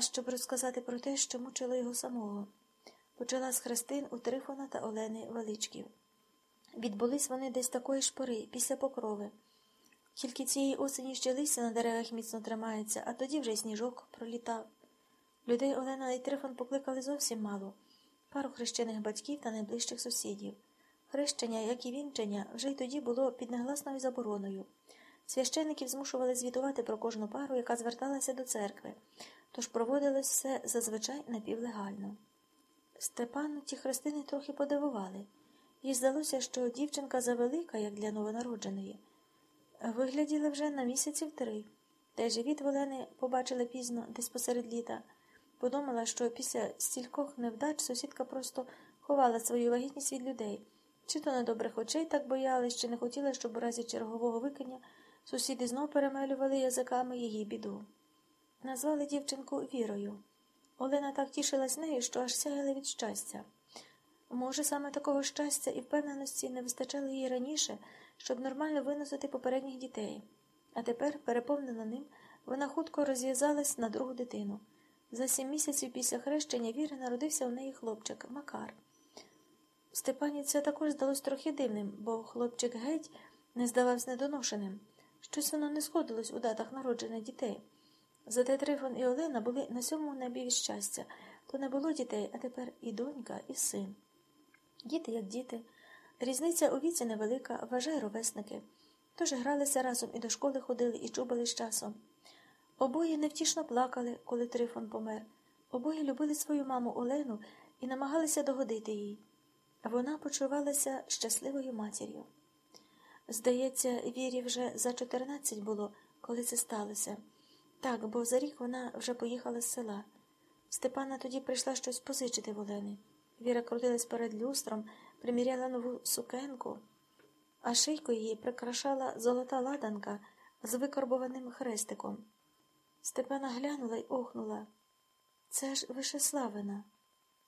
щоб розказати про те, що мучило його самого. Почала з хрестин у Трифона та Олени Величків. Відбулись вони десь такої ж пори, після покрови. Тільки цієї осені ще листя на деревах міцно тримається, а тоді вже й сніжок пролітав. Людей Олена і Трифон покликали зовсім мало пару хрещених батьків та найближчих сусідів. Хрещення, як і вінчення, вже й тоді було під негласною забороною. Священиків змушували звітувати про кожну пару, яка зверталася до церкви, тож проводилось все зазвичай напівлегально. Степану ті хрестини трохи подивували, їй здалося, що дівчинка завелика, як для новонародженої. Вигляділа вже на місяців три, та й живіт Волени побачила пізно, десь посеред літа. Подумала, що після стількох невдач сусідка просто ховала свою вагітність від людей, чи то недобрих очей так боялись, чи не хотіла, щоб у разі чергового викиня сусіди знов перемелювали язиками її біду. Назвали дівчинку Вірою. Олена так тішилась нею, що аж сяяла від щастя. Може, саме такого щастя і впевненості не вистачало їй раніше, щоб нормально виносити попередніх дітей, а тепер, переповнена ним, вона хутко розв'язалась на другу дитину. За сім місяців після хрещення Віри народився у неї хлопчик Макар. Степані це також здалось трохи дивним, бо хлопчик геть не здавався недоношеним. Щось воно не сходилось у датах народження дітей. Зате Трифон і Олена були на сьомому небі від щастя, то не було дітей, а тепер і донька, і син. Діти, як діти. Різниця у віці невелика, вважай ровесники. Тож гралися разом і до школи ходили, і чубали з часом. Обоє невтішно плакали, коли Трифон помер. Обоє любили свою маму Олену і намагалися догодити їй. Вона почувалася щасливою матір'ю. Здається, Вірі вже за 14 було, коли це сталося. Так, бо за рік вона вже поїхала з села. Степана тоді прийшла щось позичити в Олени. Віра крутилась перед люстром, приміряла нову сукенку, а шийку її прикрашала золота ладанка з викарбованим хрестиком. Степана глянула й охнула. Це ж Вишеславина.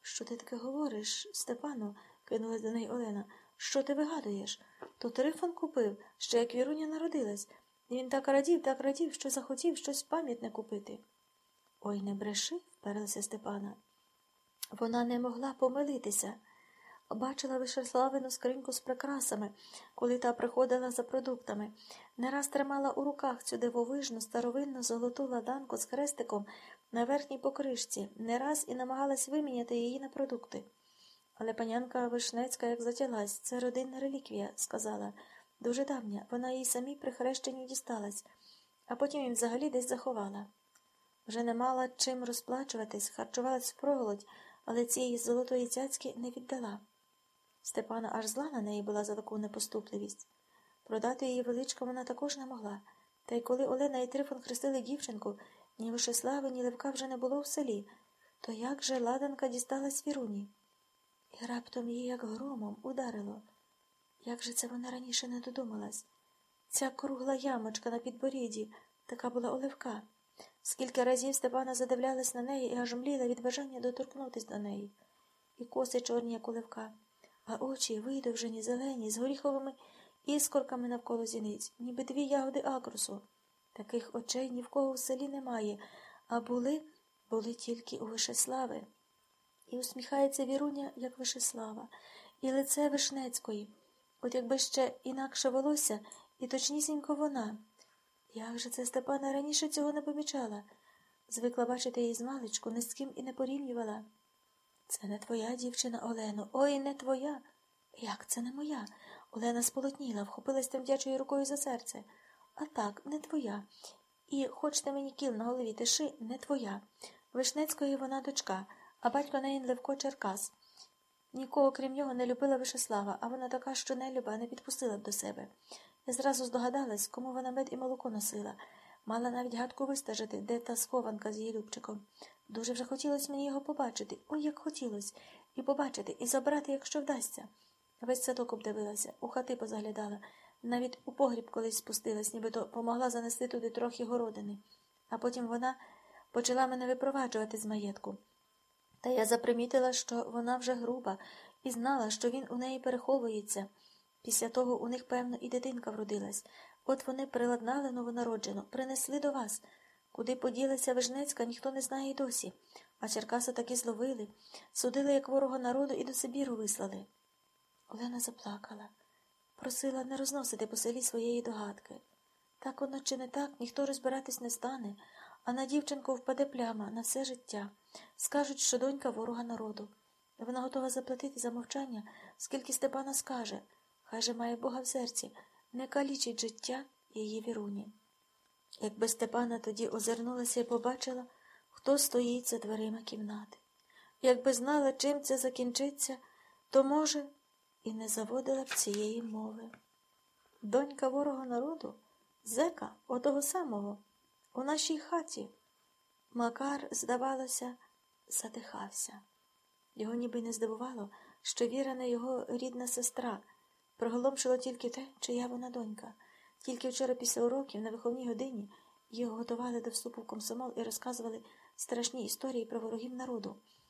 Що ти таке говориш, Степану? кинула до неї Олена. Що ти вигадуєш? То Трифон купив, ще як Віруня народилась. Він так радів, так радів, що захотів щось пам'ятне купити. Ой, не бреши, вперилася Степана. Вона не могла помилитися. Бачила Вишеславину скриньку з прикрасами, коли та приходила за продуктами. Не раз тримала у руках цю дивовижну, старовинну золоту ладанку з хрестиком на верхній покришці, не раз і намагалась виміняти її на продукти. Але панянка Вишнецька, як затялась, це родинна реліквія, сказала. Дуже давня, вона їй самій при хрещенню дісталась, а потім їм взагалі десь заховала. Вже не мала чим розплачуватись, харчувалась впроголодь, але цієї золотої цяцьки не віддала. Степана аж зла на неї була за таку непоступливість. Продати її величка вона також не могла. Та й коли Олена і Трифон хрестили дівчинку, ні Вишеслави, ні Левка вже не було в селі, то як же ладанка дісталась віруні? І раптом її, як громом, ударило. Як же це вона раніше не додумалась? Ця кругла ямочка на підборідді, така була Оливка. Скільки разів Степана задивлялась на неї і аж мліла від бажання доторкнутись до неї. І коси чорні, як Оливка, а очі видовжені, зелені, з горіховими іскорками навколо зіниць, ніби дві ягоди акрусу. Таких очей ні в кого в селі немає, а були, були тільки у Вишеслави. І усміхається Віруня, як Вишеслава, і лице Вишнецької. От якби ще інакше волосся, і точнісінько вона. Як же це Степана раніше цього не помічала? Звикла бачити її з маличку, ні з ким і не порівнювала. Це не твоя дівчина, Олено, ой, не твоя. Як це не моя? Олена сполотніла, вхопилась тремтячою рукою за серце. А так, не твоя. І хоч ти мені кіл на голові тиши, не твоя. Вишнецької вона дочка, а батько неї Левко Черкас. Нікого, крім нього, не любила Вишеслава, а вона така, що не люба, не підпустила б до себе. Я зразу здогадалась, кому вона мед і молоко носила. Мала навіть гадку вистежити, де та схованка з її Любчиком. Дуже вже хотілося мені його побачити, ой, як хотілося, і побачити, і забрати, якщо вдасться. Весь садок обдивилася, у хати позаглядала, навіть у погріб колись спустилась, нібито помогла занести туди трохи городини. А потім вона почала мене випроваджувати з маєтку. Та я запримітила, що вона вже груба, і знала, що він у неї переховується. Після того у них, певно, і дитинка вродилась. От вони приладнали новонароджену, принесли до вас. Куди поділася Вижнецька, ніхто не знає й досі, а Черкаса таки зловили, судили як ворога народу і до Сибіру вислали. Олена заплакала, просила не розносити по селі своєї догадки. Так воно чи не так, ніхто розбиратись не стане, а на дівчинку впаде пляма на все життя. Скажуть, що донька ворога народу. Вона готова заплатити за мовчання, скільки Степана скаже. Хай же має Бога в серці, не калічить життя її віруні. Якби Степана тоді озирнулася і побачила, хто стоїть за дверима кімнати. Якби знала, чим це закінчиться, то, може, і не заводила б цієї мови. Донька ворога народу, зека отого самого, у нашій хаті. Макар, здавалося, задихався. Його ніби не здивувало, що віра не його рідна сестра. Проголомшило тільки те, чия вона донька. Тільки вчора після уроків на виховній годині його готували до вступу в комсомол і розказували страшні історії про ворогів народу.